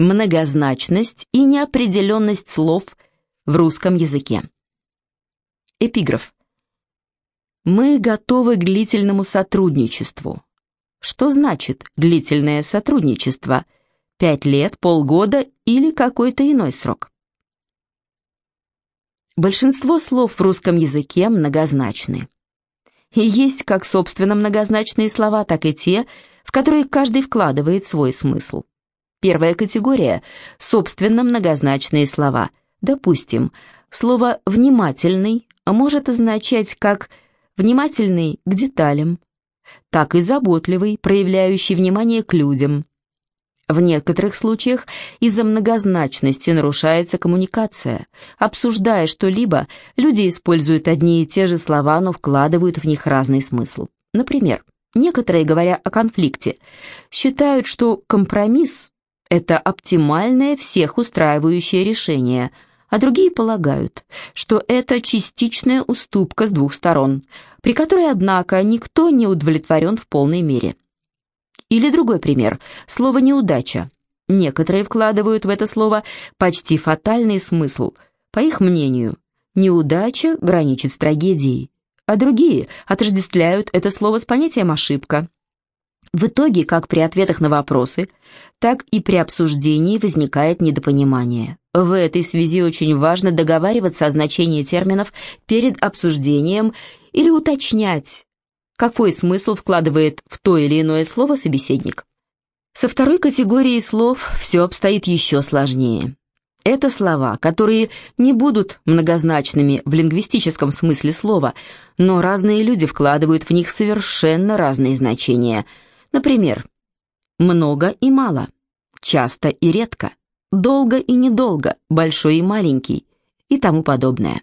Многозначность и неопределенность слов в русском языке. Эпиграф. Мы готовы к длительному сотрудничеству. Что значит длительное сотрудничество? Пять лет, полгода или какой-то иной срок? Большинство слов в русском языке многозначны. И есть как собственно многозначные слова, так и те, в которые каждый вкладывает свой смысл. Первая категория – собственно многозначные слова. Допустим, слово «внимательный» может означать как «внимательный к деталям», так и «заботливый», проявляющий внимание к людям, в некоторых случаях из-за многозначности нарушается коммуникация. Обсуждая что-либо, люди используют одни и те же слова, но вкладывают в них разный смысл. Например, некоторые, говоря о конфликте, считают, что компромисс – это оптимальное всех устраивающее решение, а другие полагают, что это частичная уступка с двух сторон, при которой, однако, никто не удовлетворен в полной мере. Или другой пример. Слово «неудача». Некоторые вкладывают в это слово почти фатальный смысл. По их мнению, неудача граничит с трагедией, а другие отождествляют это слово с понятием «ошибка». В итоге, как при ответах на вопросы, так и при обсуждении возникает недопонимание. В этой связи очень важно договариваться о значении терминов перед обсуждением или уточнять, какой смысл вкладывает в то или иное слово собеседник. Со второй категорией слов все обстоит еще сложнее. Это слова, которые не будут многозначными в лингвистическом смысле слова, но разные люди вкладывают в них совершенно разные значения. Например, много и мало, часто и редко, долго и недолго, большой и маленький и тому подобное.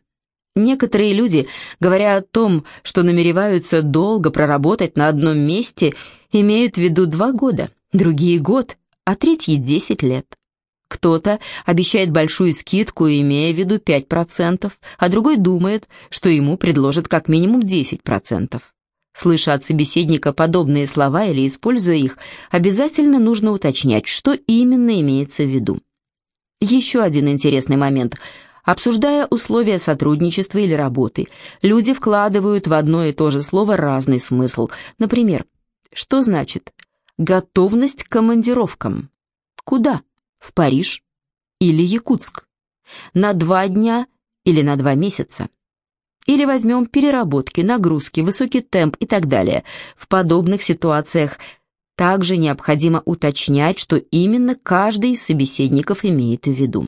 Некоторые люди, говоря о том, что намереваются долго проработать на одном месте, имеют в виду два года, другие – год, а третьи – десять лет. Кто-то обещает большую скидку, имея в виду 5%, а другой думает, что ему предложат как минимум 10%. Слыша от собеседника подобные слова или используя их, обязательно нужно уточнять, что именно имеется в виду. Еще один интересный момент – Обсуждая условия сотрудничества или работы, люди вкладывают в одно и то же слово разный смысл. Например, что значит «готовность к командировкам»? Куда? В Париж или Якутск? На два дня или на два месяца? Или возьмем переработки, нагрузки, высокий темп и так далее. В подобных ситуациях также необходимо уточнять, что именно каждый из собеседников имеет в виду.